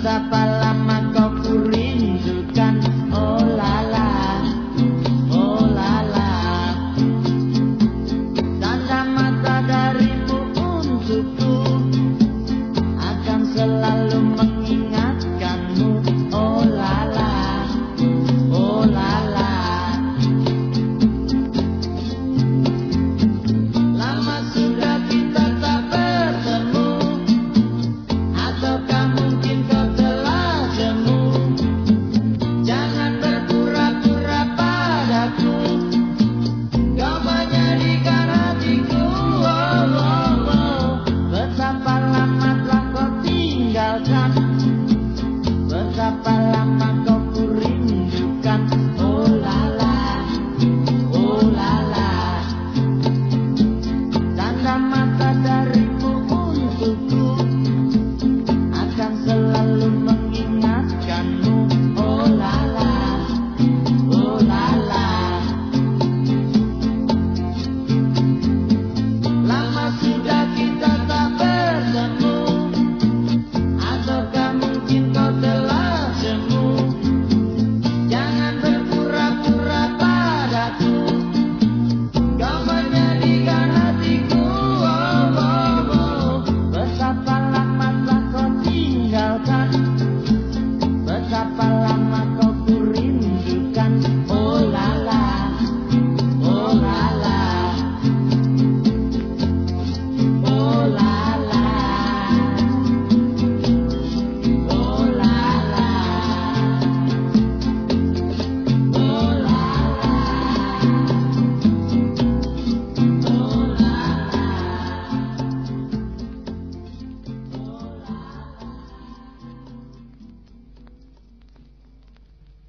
Zapala lama